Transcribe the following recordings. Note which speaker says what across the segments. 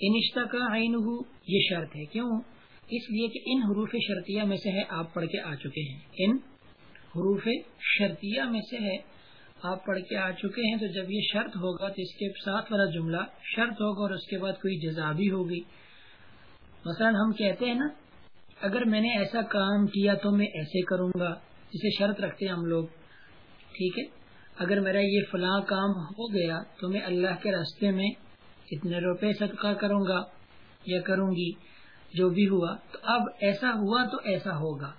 Speaker 1: انشتہ کا آئین یہ شرط ہے۔ کیوں؟ اس لیے کہ ان حروف شرطیہ میں سے ہے، آپ پڑھ کے آ چکے ہیں۔ ان حروف شرطیہ میں سے ہے، آپ پڑھ کے آ چکے ہیں۔ تو جب یہ شرط ہوگا تو اس کے ساتھ والا جملہ شرط ہوگا اور اس کے بعد کوئی جزا بھی ہوگی۔ مثلا ہم کہتے ہیں نا، اگر میں نے ایسا کام کیا تو میں ایسے کروں گا، جسے شرط رکھتے ہیں ہم لوگ۔ ٹھیک ہے؟ اگر میرا یہ فلاں کام ہو گیا تو میں اللہ کے راستے میں اتنے روپے صدقہ کروں گا یا کروں گی، جو بھی ہوا، تو اب ایسا ہوا تو ایسا ہوگا۔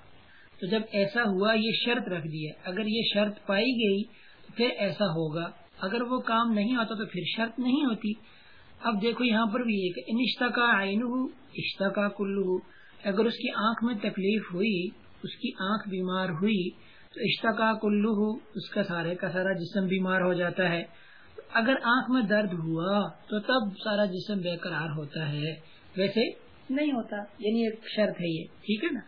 Speaker 1: تو جب ایسا ہوا، یہ شرط رکھ دیا اگر یہ شرط پائی گئی، تو پھر ایسا ہوگا۔ اگر وہ کام نہیں ہوتا، تو پھر شرط نہیں ہوتی۔ اب دیکھو، یہاں پر بھی ایک انشتہ کا آئین ہو اشتہ کا کلو اگر اس کی آنکھ میں تکلیف ہوئی، اس کی آنکھ بیمار ہوئی، تو اشتہ کا کلو ہو اس کا سارے کا سارا جسم بیمار ہو جاتا ہے۔ اگر آنکھ میں درد ہوا تو تب سارا جسم بے قرار ہوتا ہے۔ ویسے نہیں ہوتا یعنی ایک شرط ہے یہ، ٹھیک ہے نا؟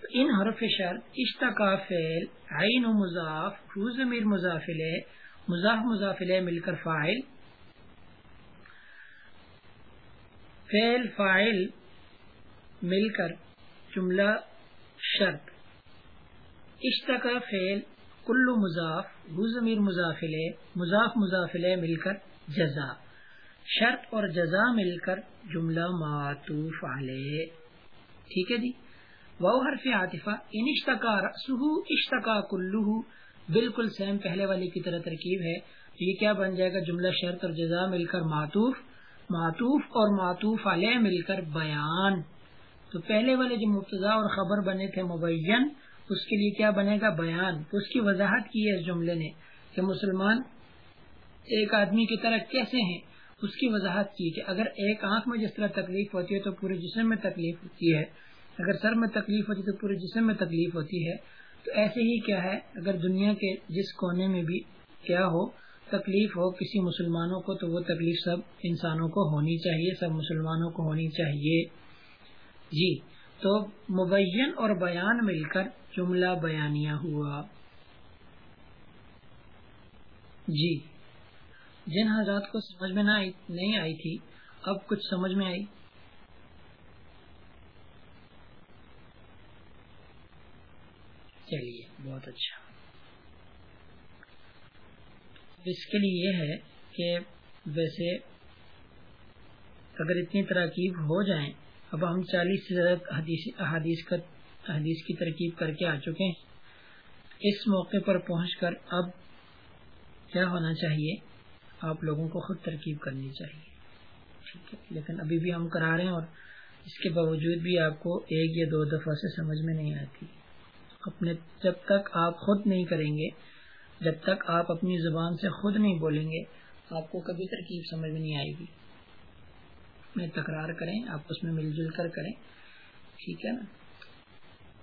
Speaker 1: تو ان حرف شرط اشتقا فیل عین و مضاف روز میر مضافل مضاف مضافل مل کر فائل فیل فائل مل کر جملہ شرط۔ اشتقا فیل کلو مضاف ضمیر مضافل مضاف مضافل مل کر جزا۔ شرط اور جزا مل کر جملہ معطوف علیہ۔ ٹھیک ہے جی؟ وہ حرف عاطفہ، ان اشتقا رسو اشتقا کلو بالکل سیم پہلے والی کی طرح ترکیب ہے۔ تو یہ کیا بن جائے گا؟ جملہ شرط اور جزا مل کر معطوف معطوف اور معطوف علیہ مل کر بیان۔ تو پہلے والے جو مبتدا اور خبر بنے تھے مبین اس کے لیے کیا بنے گا؟ بیان. اس کی وضاحت کی ہے اس جملے نے کہ مسلمان ایک آدمی کی طرح کیسے ہیں؟ اس کی وضاحت کی کہ اگر ایک آنکھ میں جس طرح تکلیف ہوتی ہے تو پورے جسم میں تکلیف ہوتی ہے. اگر سر میں تکلیف ہوتی ہے تو پورے جسم میں تکلیف ہوتی ہے. تو ایسے ہی کیا ہے؟ اگر دنیا کے جس کونے میں بھی کیا ہو، تکلیف ہو کسی مسلمانوں کو، تو وہ تکلیف سب انسانوں کو ہونی چاہیے، سب مسلمانوں کو ہونی چاہیے. جی. تو مبین اور بیان مل کر جملہ بیانیہ ہوا۔ جی۔ جن حضرات کو سمجھ میں نہ نہیں آئی تھی، اب کچھ سمجھ میں آئی۔ چلیے، بہت اچھا۔ اس کے لیے یہ ہے کہ ویسے اگر اتنی تراکیب ہو جائیں، اب ہم چالیس سے زیادہ حدیث کا حدیث کی ترکیب کر کے آ چکے ہیں۔ اس موقع پر پہنچ کر اب کیا ہونا چاہیے؟ آپ لوگوں کو خود ترکیب کرنی چاہیے۔ ٹھیک ہے، لیکن ابھی بھی ہم کرا رہے ہیں اور اس کے باوجود بھی آپ کو ایک یا دو دفعہ سے سمجھ میں نہیں آتی۔ اپنے جب تک آپ خود نہیں کریں گے، جب تک آپ اپنی زبان سے خود نہیں بولیں گے، آپ کو کبھی ترکیب سمجھ میں نہیں آئے گی۔ میں تکرار کریں، آپ اس میں مل جل کر کریں۔ ٹھیک ہے نا؟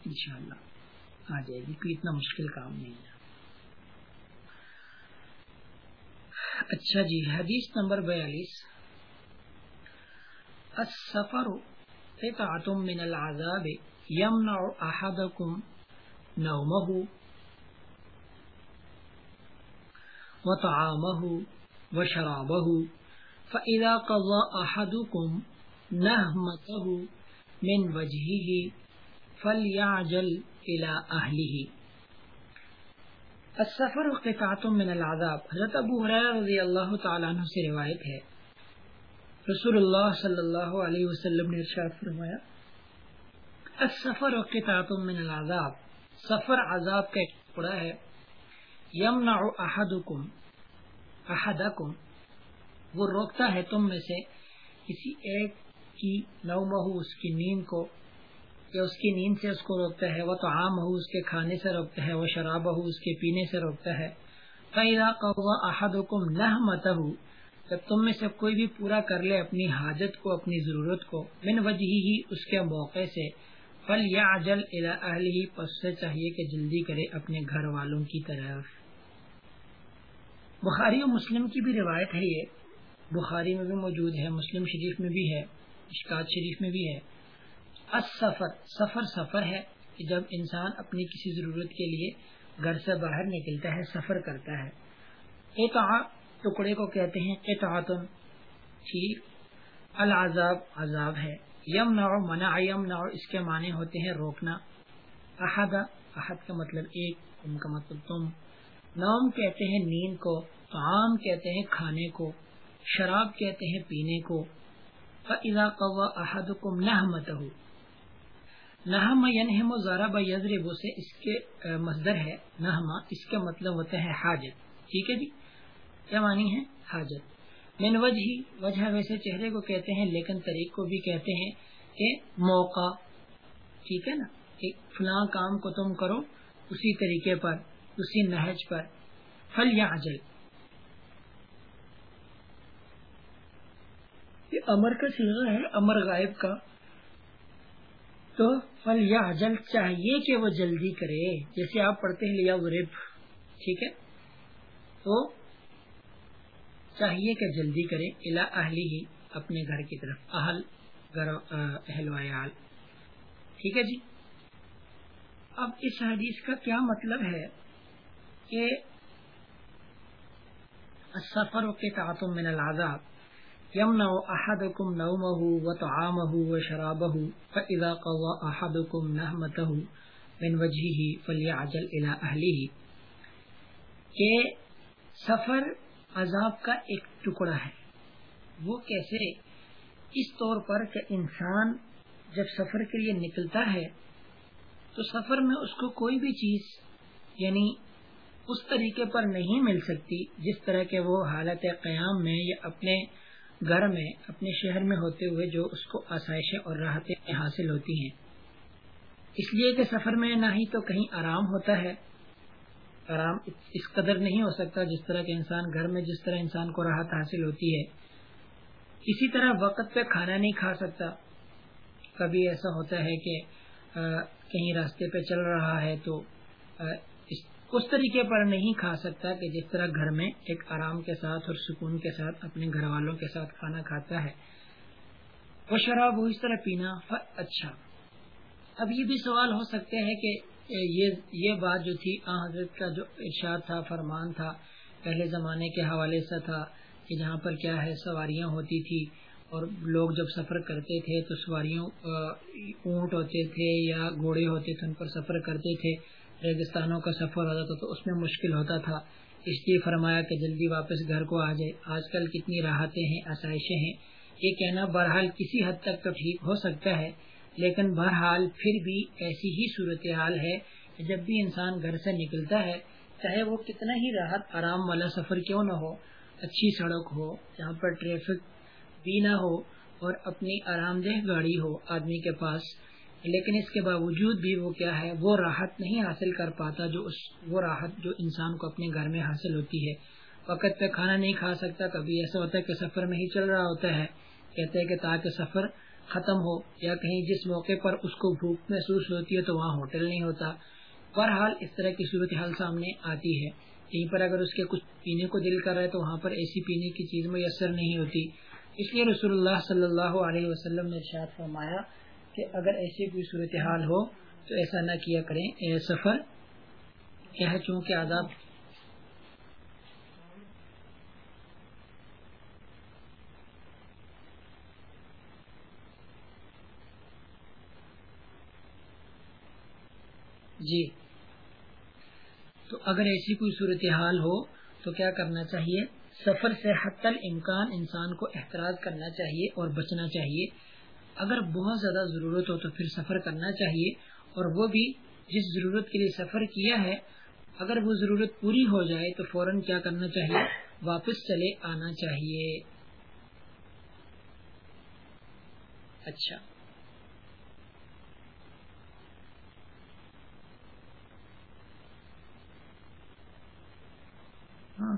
Speaker 1: انشاءاللہ آ جائے گی، کوئی اتنا مشکل کام نہیں ہے۔ اچھا جی حدیث نمبر بیالیس۔ السفر قطعة من العذاب يمنع أحدكم نومه وطعامه وشرابه فإذا قضى أحدكم نهمته من وجهه فلیعجل الى اہلہ السفر قطعت من العذاب۔ حضرت ابو حریر رضی اللہ تعالیٰ عنہ سے روایت ہے۔ رسول اللہ صلی اللہ علیہ وسلم نے ارشاد فرمایا، السفر قطعت من العذاب۔ سفر عذاب کا ایک ٹکڑا ہے۔ یمنع احدکم احدکم۔ وہ روکتا ہے تم میں سے کسی ایک کی نومہ اس کی نیند کو۔ کہ اس کی نیند سے اس کو روکتا ہے، وہ تو عام ہو اس کے کھانے سے روکتا ہے، وہ شراب ہو اس کے پینے سے روکتا ہے۔ جب تم میں سے کوئی بھی پورا کر لے اپنی حاجت کو، اپنی ضرورت کو، من وجہ ہی اس کے موقع سے فل یا اجل اہل ہی پس سے چاہیے کہ جلدی کرے اپنے گھر والوں کی طرف۔ بخاری و مسلم کی بھی روایت ہے یہ۔ بخاری میں بھی موجود ہے، مسلم شریف میں بھی ہے اشکات شریف میں بھی ہے۔ سفر سفر سفر ہے کہ جب انسان اپنی کسی ضرورت کے لیے گھر سے باہر نکلتا ہے، سفر کرتا ہے۔ ٹکڑے کو کہتے ہیں ٹھیک العذاب، عذاب ہے۔ یم منع یم اس کے معنی ہوتے ہیں روکنا۔ احد احد کا مطلب ایک ان کا مطلب تم۔ نوم کہتے ہیں نیند کو، طعام کہتے ہیں کھانے کو۔ شراب کہتے ہیں پینے کو۔ فَإِذَا قَوَّا أَحَدُكُمْ نَحْمَتَهُ نحم ینہم و ضرب یضرب سے اس کے مصدر ہے نحما اس کا مطلب ہوتا ہے حاجت۔ ٹھیک ہے جی؟ کیا معنی ہے؟ حاجت۔ من وجہ وجہ ویسے چہرے کو کہتے ہیں، لیکن طریق کو بھی کہتے ہیں کہ موقع۔ ٹھیک ہے نا؟ کہ فلاں کام کو تم کرو اسی طریقے پر، اسی نہج پر۔ فل یا اجل یہ امر کا سیغا ہے، امر غائب کا۔ تو فل یا اجل چاہیے کہ وہ جلدی کرے۔ جیسے آپ پڑھتے ہیں لیا ورب ٹھیک ہے؟ تو چاہیے کہ جلدی کرے۔ الا اہلی ہی اپنے گھر کی طرف۔ اہل اہل ویال ٹھیک ہے جی؟ اب اس حدیث کا کیا مطلب ہے کہ سفر کے تعتم من العذاب۔ یمنع احدکم نومه وطعامه وشرابه فاذا قضى احدكم نهمته من وجهه فليعجل الى اهله کہ سفر عذاب کا ایک ٹکڑا ہے۔ وہ کیسے؟ اس طور پر کہ انسان جب سفر کے لیے نکلتا ہے، تو سفر میں اس کو کوئی بھی چیز یعنی اس طریقے پر نہیں مل سکتی جس طرح کے وہ حالت قیام میں یا اپنے گھر میں اپنے شہر میں ہوتے ہوئے جو اس کو آسائشیں اور راحتیں حاصل ہوتی ہیں۔ اس لیے کہ سفر میں نہ ہی تو کہیں آرام ہوتا ہے۔ آرام اس قدر نہیں ہو سکتا جس طرح کے انسان گھر میں جس طرح انسان کو راحت حاصل ہوتی ہے۔ اسی طرح وقت پہ کھانا نہیں کھا سکتا۔ کبھی ایسا ہوتا ہے کہ کہیں راستے پہ چل رہا ہے تو اس طریقے پر نہیں کھا سکتا کہ جس طرح گھر میں ایک آرام کے ساتھ اور سکون کے ساتھ اپنے گھر والوں کے ساتھ کھانا کھاتا ہے۔ وہ شراب وہ اس طرح پینا اچھا۔ اب یہ بھی سوال ہو سکتے ہیں کہ یہ یہ بات جو تھی، آ، حضرت کا جو ارشاد تھا، فرمان تھا، پہلے زمانے کے حوالے سے تھا کہ جہاں پر کیا ہے، سواریاں ہوتی تھی اور لوگ جب سفر کرتے تھے تو سواریوں اونٹ ہوتے تھے یا گھوڑے ہوتے تھے، ان پر سفر کرتے تھے۔ ریگستانوں کا سفر ہوتا تھا تو اس میں مشکل ہوتا تھا۔ اس لیے فرمایا کہ جلدی واپس گھر کو آ جائے۔ آج کل کتنی راحتیں ہیں، آسائشیں ہیں۔ یہ کہنا بہرحال کسی حد تک تو ٹھیک ہو سکتا ہے، لیکن بہرحال پھر بھی ایسی ہی صورتحال ہے جب بھی انسان گھر سے نکلتا ہے، چاہے وہ کتنا ہی راحت، آرام والا سفر کیوں نہ ہو، اچھی سڑک ہو، جہاں پر ٹریفک بھی نہ ہو اور اپنی آرام دہ گاڑی ہو، آدمی کے پاس لیکن اس کے باوجود بھی وہ کیا ہے، وہ راحت نہیں حاصل کر پاتا جو اس، وہ راحت جو انسان کو اپنے گھر میں حاصل ہوتی ہے۔ وقت پہ کھانا نہیں کھا سکتا، کبھی ایسا ہوتا ہے کہ سفر میں ہی چل رہا ہوتا ہے۔ کہتے ہیں کہ تاکہ سفر ختم ہو یا کہیں جس موقع پر اس کو بھوک محسوس ہوتی ہے تو وہاں ہوٹل نہیں ہوتا۔ بہرحال اس طرح کی صورتحال سامنے آتی ہے۔ کہیں پر اگر اس کے کچھ پینے کو دل کر رہا ہے تو وہاں پر ایسی پینے کی چیز میسر نہیں ہوتی۔ اس لیے رسول اللہ صلی اللہ علیہ وسلم نے ارشاد فرمایا کہ اگر ایسی کوئی صورتحال ہو تو ایسا نہ کیا کریں، اے سفر کیا چونکہ آداب جی۔ تو اگر ایسی کوئی صورتحال ہو تو کیا کرنا چاہیے؟ سفر سے حت الامکان انسان کو احتراز کرنا چاہیے اور بچنا چاہیے۔ اگر بہت زیادہ ضرورت ہو تو پھر سفر کرنا چاہیے، اور وہ بھی جس ضرورت کے لیے سفر کیا ہے، اگر وہ ضرورت پوری ہو جائے تو فوراً کیا کرنا چاہیے؟ واپس چلے آنا چاہیے۔ اچھا ہاں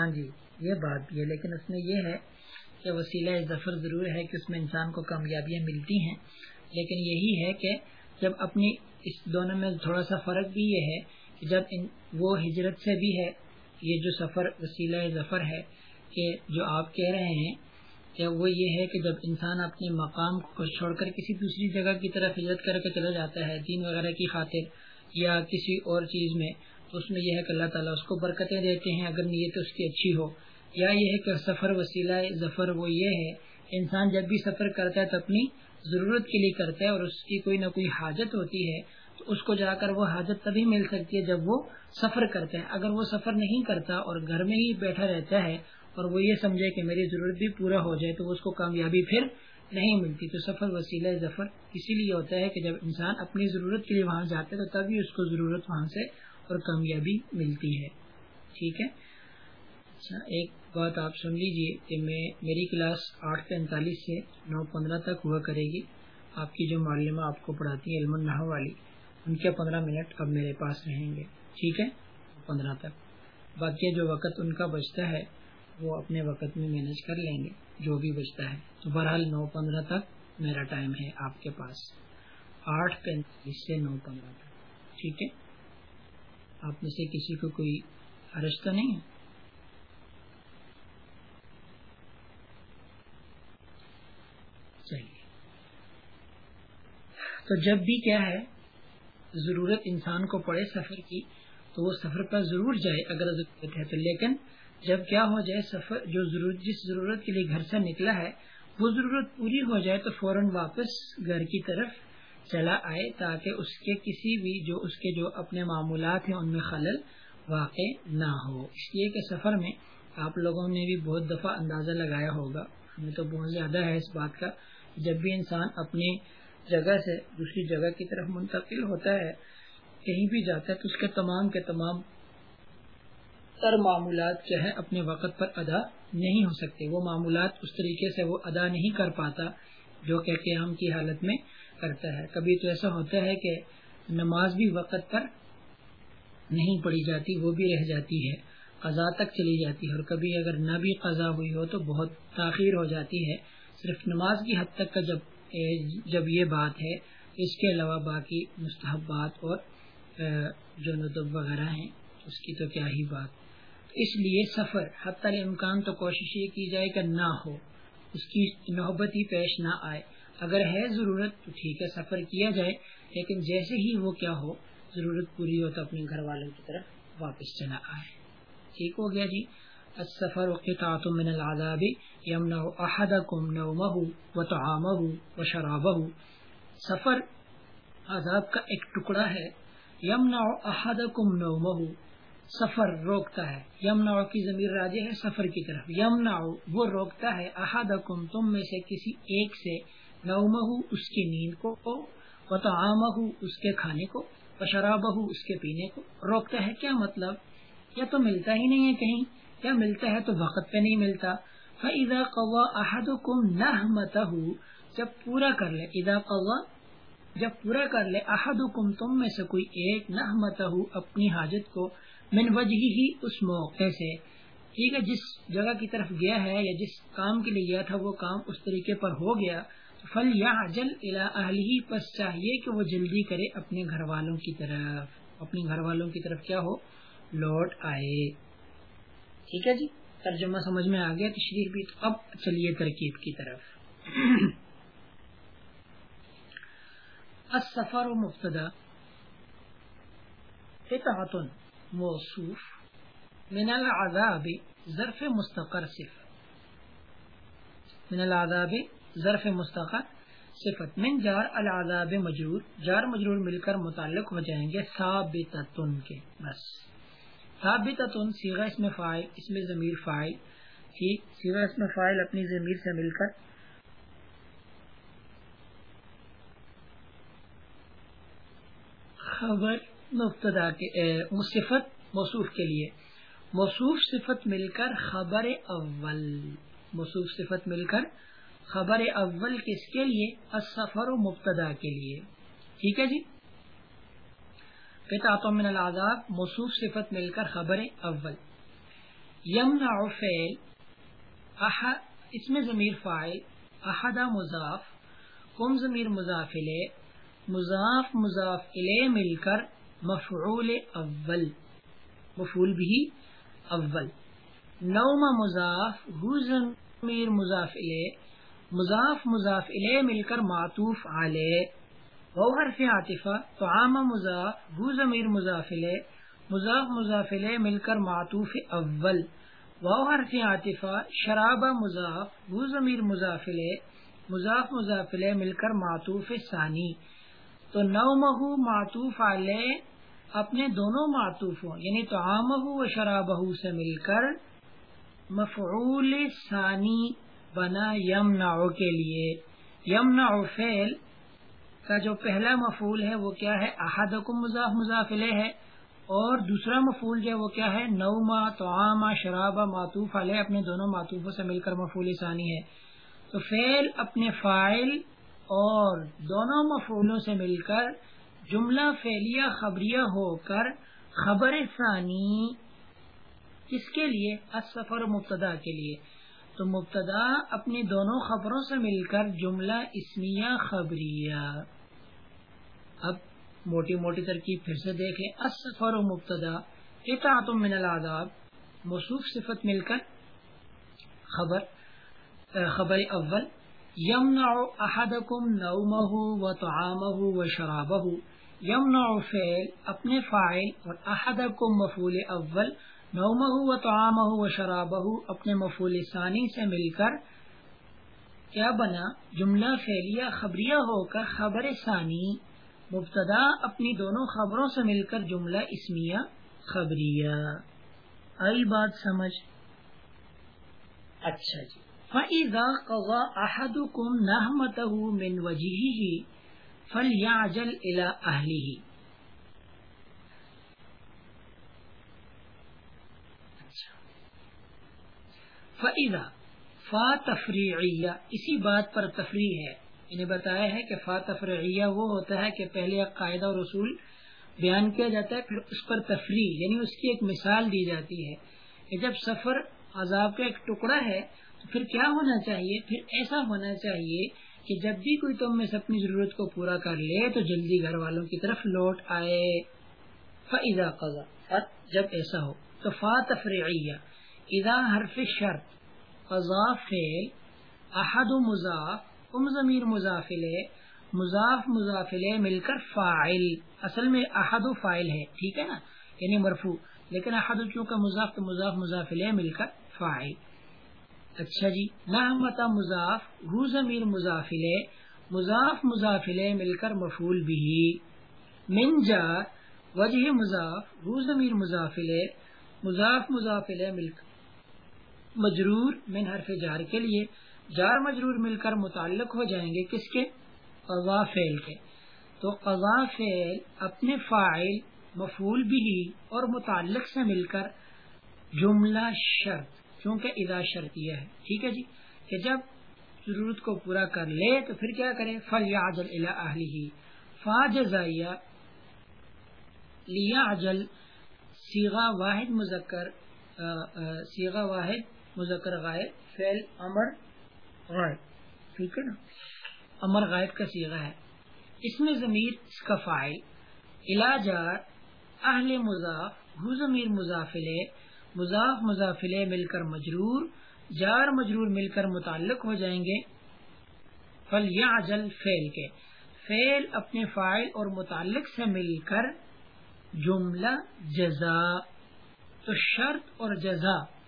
Speaker 1: ہاں جی یہ بات بھی ہے، لیکن اس میں یہ ہے کہ وسیلہ ظفر ضرور ہے کہ اس میں انسان کو کامیابیاں ملتی ہیں۔ لیکن یہی ہے کہ جب اپنی اس دونوں میں تھوڑا سا فرق بھی یہ ہے کہ جب ان، وہ ہجرت سے بھی ہے، یہ جو سفر، وسیلہ ظفر ہے کہ جو آپ کہہ رہے ہیں، کہ وہ یہ ہے کہ جب انسان اپنے مقام کو چھوڑ کر کسی دوسری جگہ کی طرف ہجرت کر کے چلا جاتا ہے، دین وغیرہ کی خاطر یا کسی اور چیز میں اس میں یہ ہے کہ اللہ تعالیٰ اس کو برکتیں دیتے ہیں، اگر نیت اس کی اچھی ہو۔ یا یہ ہے کہ سفر وسیلہ، ظفر وہ یہ ہے، انسان جب بھی سفر کرتا ہے تو اپنی ضرورت کے لیے کرتا ہے اور اس کی کوئی نہ کوئی حاجت ہوتی ہے، تو اس کو جا کر وہ حاجت تبھی مل سکتی ہے جب وہ سفر کرتا ہے۔ اگر وہ سفر نہیں کرتا اور گھر میں ہی بیٹھا رہتا ہے اور وہ یہ سمجھے کہ میری ضرورت بھی پورا ہو جائے تو وہ اس کو کامیابی پھر نہیں ملتی۔ تو سفر وسیلہ، ظفر اسی لیے ہوتا ہے کہ جب انسان اپنی ضرورت کے لیے وہاں جاتا ہے تو تبھی اس کو ضرورت وہاں سے اور کامیابی ملتی ہے۔ ٹھیک ہے؟ اچھا ایک بات آپ سن لیجیے کہ میں، میری کلاس آٹھ پینتالیس سے نو پندرہ تک ہوا کرے گی۔ آپ کی جو معلمہ آپ کو پڑھاتی ہیں، علم النحو والی، ان کے پندرہ منٹ اب میرے پاس رہیں گے۔ ٹھیک ہے؟ پندرہ تک۔ باقی جو وقت ان کا بچتا ہے، وہ اپنے وقت میں مینج کر لیں گے، جو بھی بچتا ہے۔ تو بہرحال نو پندرہ تک میرا ٹائم ہے آپ کے پاس۔ آٹھ پینتالیس سے نو پندرہ تک۔ ٹھیک ہے؟ آپ میں سے کسی کو کوئی حرج تو نہیں؟ ہے چلیے تو جب بھی کیا ہے، ضرورت انسان کو پڑے سفر کی، تو وہ سفر پر ضرور جائے اگر ضرورت ہے تو۔ لیکن جب کیا ہو جائے، سفر جو ضرورت، جس ضرورت کے لیے گھر سے نکلا ہے، وہ ضرورت پوری ہو جائے تو فوراً واپس گھر کی طرف چلا آئے تاکہ اس کے کسی بھی جو اس کے جو اپنے معمولات ہیں ان میں خلل واقع نہ ہو۔ اس لیے کہ سفر میں آپ لوگوں نے بھی بہت دفعہ اندازہ لگایا ہوگا۔ ہمیں تو بہت زیادہ ہے اس بات کا۔ جب بھی انسان اپنی جگہ سے دوسری جگہ کی طرف منتقل ہوتا ہے، کہیں بھی جاتا ہے، تو اس کے تمام کے تمام تر معمولات کیا ہے اپنے وقت پر ادا نہیں ہو سکتے۔ وہ معمولات اس طریقے سے وہ ادا نہیں کر پاتا جو کہ قیام کی حالت میں کرتا ہے۔ کبھی تو ایسا ہوتا ہے کہ نماز بھی وقت پر نہیں پڑھی جاتی، وہ بھی رہ جاتی ہے قضا تک چلی جاتی ہے۔ اور کبھی اگر نہ بھی قضا ہوئی ہو تو بہت تاخیر ہو جاتی ہے۔ صرف نماز کی حد تک کا جب جب یہ بات ہے، اس کے علاوہ باقی مستحبات اور جو ندب وغیرہ ہیں، اس کی تو کیا ہی بات۔ اس لیے سفر حتی الامکان تو کوشش یہ کی جائے کہ نہ ہو، اس کی نوبت ہی پیش نہ آئے۔ اگر ہے ضرورت تو ٹھیک ہے، سفر کیا جائے، لیکن جیسے ہی وہ کیا ہو، ضرورت پوری ہو تو اپنے گھر والوں کی طرف واپس چلا آئے۔ ٹھیک ہو گیا جی۔ السفر قطعات من العذاب يمنع احدكم نومه وطعامه وشرابه سفر عذاب کا ایک ٹکڑا ہے۔ یمنا احدکم نومه سفر روکتا ہے۔ یمنا کی ضمیر راجے ہے سفر کی طرف۔ یمنا وہ روکتا ہے احدکم، تم میں سے کسی ایک سے نومہ اس کی نیند کو وطعامہ اس کے کھانے کو وشرابہ اس کے پینے کو روکتا ہے کیا مطلب؟ یا تو ملتا ہی نہیں ہے کہیں، یا ملتا ہے تو وقت پہ نہیں ملتا۔ فَإِذَا قَوَّا أَحَدُكُمْ نَحْمَتَهُ، جب پورا کر لے اذا قوا جب پورا کر لے احدکم تم میں سے کوئی ایک نحمتہ اپنی حاجت کو من وجہ ہی اس موقع سے۔ ٹھیک ہے، جس جگہ کی طرف گیا ہے یا جس کام کے لیے گیا تھا، وہ کام اس طریقے پر ہو گیا۔ فل یا جل ہی پس چاہیے کہ وہ جلدی کرے اپنے گھر والوں کی طرف۔ اپنے گھر والوں کی طرف کیا ہو؟ لوٹ آئے۔ ٹھیک ہے جی؟ ترجمہ سمجھ میں آ گیا تشریح بھی۔ اب چلیے ترکیب کی طرف۔ السفر و مبتدا موصوف۔ من العذاب، ظرف مستقر صف من العذاب ظرف مستقر صفت من جار العذاب مجرور، جار مجرور مل کر متعلق ہو جائیں گے ثابتتن کے، بس۔ ثابتتن سیغہ اس میں فائل اس میں ضمیر فائل ٹھیک سیغہ اس میں فائل اپنی ضمیر سے مل کر خبر مبتدا کے صفت موصوف کے لیے۔ موصوف صفت مل کر خبر اول، موصوف صفت مل کر خبر اول کس کے لیے؟ السفر و مبتدا کے لیے۔ ٹھیک ہے جی؟ من العذاب، موصوف صفت مل کر خبر اول۔ یمنع فعل اس میں ضمیر فائل احدا مضاف، کم ضمیر مضاف مضاف مضاف الیہ مل کر مفعول اول۔ مفعول بھی اول۔ نوم مضاف، ہو ضمیر مضاف الیہ مضاف مضاف الیہ مل کر معطوف علیہ وہ حرف عاطفہ تو عام مضاف ہو ضمیر مضاف الیہ۔ مضاف مضافل مل کر معطوف اول۔ واؤ حرف عاطفہ، شراب مضاف وہ ضمیر مضافل مضاف مضافل مل کر معطوف ثانی۔ تو نو مہو معطوف علیہ اپنے دونوں معطوفوں یعنی تو عام و شرابہ سے مل کر مفعول ثانی۔ بنا یم کے لیے۔ یم فعل کا جو پہلا مفعول ہے وہ کیا ہے؟ احدکم مضاف مضافلے ہے۔ اور دوسرا مفول جو ہے وہ کیا ہے؟ نوما تو شرابہ معطوف علیہ۔ اپنے دونوں معطوفوں سے مل کر مفول ثانی ہے۔ تو فعل اپنے فائل اور دونوں مفولوں سے مل کر جملہ فعلیہ خبریہ ہو کر خبر ثانی کس کے لیے؟ سفر مبتدا کے لیے۔ تو مبتدا اپنی دونوں خبروں سے مل کر جملہ اسمیہ خبریہ۔ اب موٹی موٹی ترکیب پھر سے دیکھیں۔ اسفر و مبتدا اطاعت من العذاب، موصوف صفت مل کر خبر خبر اول۔ یمنع احدکم نومه و طعامه و شرابه یمنع فعل، اپنے فاعل اور احدکم مفعول اول۔ نومه و طعامه و شرابه اپنے مفعول ثانی سے مل کر کیا بنا؟ جملہ فعلیہ خبریہ ہو کر خبر ثانی۔ مبتدا اپنی دونوں خبروں سے مل کر جملہ اسمیہ خبریہ۔ آئی بات سمجھ۔ اچھا جی۔ فَإِذَا قَضَى أَحَدُكُمْ نَحْمَتَهُ مِنْ وَجِهِهِ فَلْيَعْجَلْ إِلَىٰ أَهْلِهِ۔ فَإِذَا فا تفریعیہ اسی بات پر تفریح ہے۔ انہیں بتایا ہے کہ فاتفرعیہ وہ ہوتا ہے کہ پہلے ایک قاعدہ اور اصول بیان کیا جاتا ہے، پھر اس پر تفریح یعنی اس کی ایک مثال دی جاتی ہے کہ جب سفر عذاب کا ایک ٹکڑا ہے، تو پھر کیا ہونا چاہیے؟ پھر ایسا ہونا چاہیے کہ جب بھی کوئی تم میں سے اپنی ضرورت کو پورا کر لے، تو جلدی گھر والوں کی طرف لوٹ آئے۔ فضا قضا جب ایسا ہو، تو فا تفریعیہ ادا حرف شرط قضا فعل، احد مضاف، ام ضمیر مضافل مضاف مضافل مل کر فائل اصل میں احد و فائل ہے، ٹھیک ہے نا؟ یعنی مرفو لیکن احد چونکہ مضاف تو مضاف مضافل مل کر فائل اچھا جی نحمت مضاف رو ضمیر مضافل مضاف مضافل مل کر مفول بھی من جار وجہ مضاف رو ضمیر مضافل مضاف مضافل مل کر مجرور من حرف جار کے لیے، جار مجرور مل کر متعلق ہو جائیں گے کس کے؟ قضا فعل کے۔ تو قضا فعل اپنے فائل مفول بھی اور متعلق سے مل کر جملہ شرط کیونکہ ادا شرط یہ ہے۔ ٹھیک ہے جی؟ کہ جب ضرورت کو پورا کر لے تو پھر کیا کرے فل یا اجل اہلی فا جزائیہ لیا اجل سیغا واحد مذکر سیغا واحد مذکر غائب، فعل امر غائب، ٹھیک ہے نا؟ امر غائب کا سیغہ ہے۔ اس میں ضمیر اس کا فائل علاجار اہل مضاف، ہو ضمیر مضافل، مضاف مضافل مل کر مجرور، جار مجرور مل کر متعلق ہو جائیں گے۔ فل یا جل فیل کے۔ فیل اپنے فائل اور متعلق سے مل کر جملہ جزا، تو شرط اور جزا۔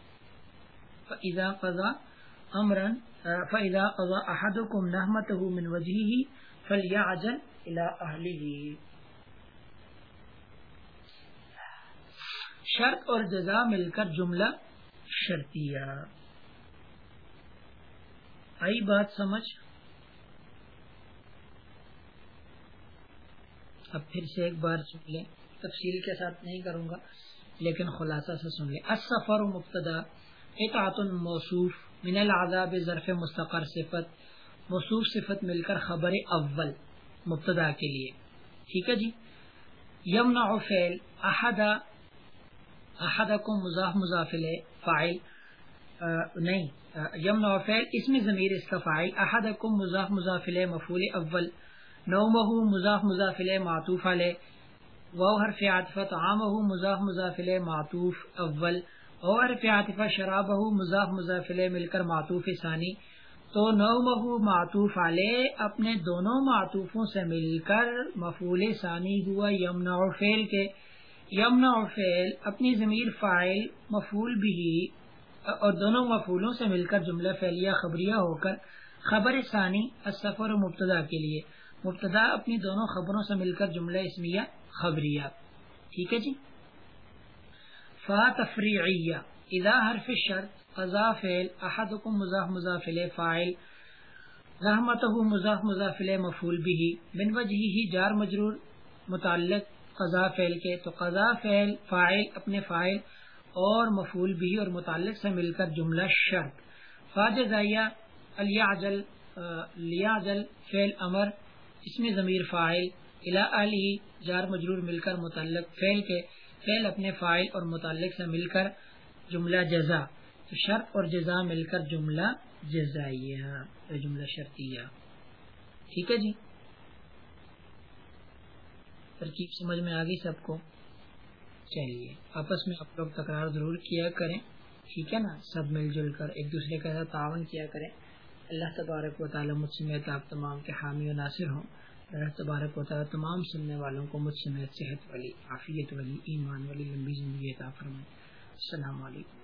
Speaker 1: اذا قضا امرن فَإِذَا قَضَى أَحَدُكُمْ نَحْمَتَهُ مِنْ وَجْهِهِ فَلْيَعْجَلْ إِلَىٰ أَهْلِهِ. شرط اور جزا مل کر جملہ شرطیہ. آئی بات سمجھ؟ اب پھر سے ایک بار سن لیں. تفصیل کے ساتھ نہیں کروں گا، لیکن خلاصہ سے سن لیں. السفر مبتدا اطاعت موصوف من العذاب ظرف مستقر صفت، موصوف صفت مل کر خبر اول مبتدا کے لیے۔ ٹھیک ہے جی؟ یمنا فعل احدا احدا کو مضاف مضافل فائل نہیں یمنا فعل اس میں ضمیر اس کا فائل احد کو مضاف مضافل مفول اول۔ نو مہو مضاف مضافل معطوف علیہ۔ و حرف عاطفہ عام مضاف مضافل معطوف اول۔ اور عاطفہ شراب مضاف مضافل مل کر معطوف ثانی، تو نو مہو معطوف علیہ اپنے دونوں معطوفوں سے مل کر مفول ثانی ہوا یمنا اور فیل کے۔ یمنا اور فعل اپنی ضمیر فائل مفول بھی اور دونوں مفولوں سے مل کر جملہ فعلیہ خبریہ ہو کر خبر ثانی، السفر و مبتدا کے لیے۔ مبتدا اپنی دونوں خبروں سے مل کر جملہ اسمیہ خبریہ۔ ٹھیک ہے جی؟ فا تفریعیہ اذا حرف شرط قضا فعل، احدکم مضاف مضافل فاعل رحمتہ مضاف مضافل مفول بھی من وجہی جار مجرور متعلق قضا فعل کے، تو قضا فعل فائل اپنے فائل اور مفول بھی اور متعلق سے مل کر جملہ شرط۔ فاجزائیہ الیعجل لیعجل فعل امر، اس میں ضمیر فائل الى علی جار مجرور مل کر متعلق، فعل کے فعل اپنے فائل اور متعلق سے مل کر جملہ جزا، تو شرط اور جزا مل کر جملہ جزائیہ جملہ شرطیہ۔ ٹھیک ہے جی؟ ترکیب سمجھ میں آ گئی سب کو؟ چلیے، آپس میں آپ لوگ تکرار ضرور کیا کریں۔ ٹھیک ہے نا؟ سب مل جل کر ایک دوسرے کے ساتھ تعاون کیا کریں۔ اللہ تبارک و تعالیٰ مجھ سمیت آپ تمام کے حامی و ناصر ہوں۔ تبارک و تعالیٰ تمام سننے والوں کو مجھ سمیت صحت والی، عافیت والی، ایمان والی، لمبی زندگی عطا فرمائے۔ السلام علیکم۔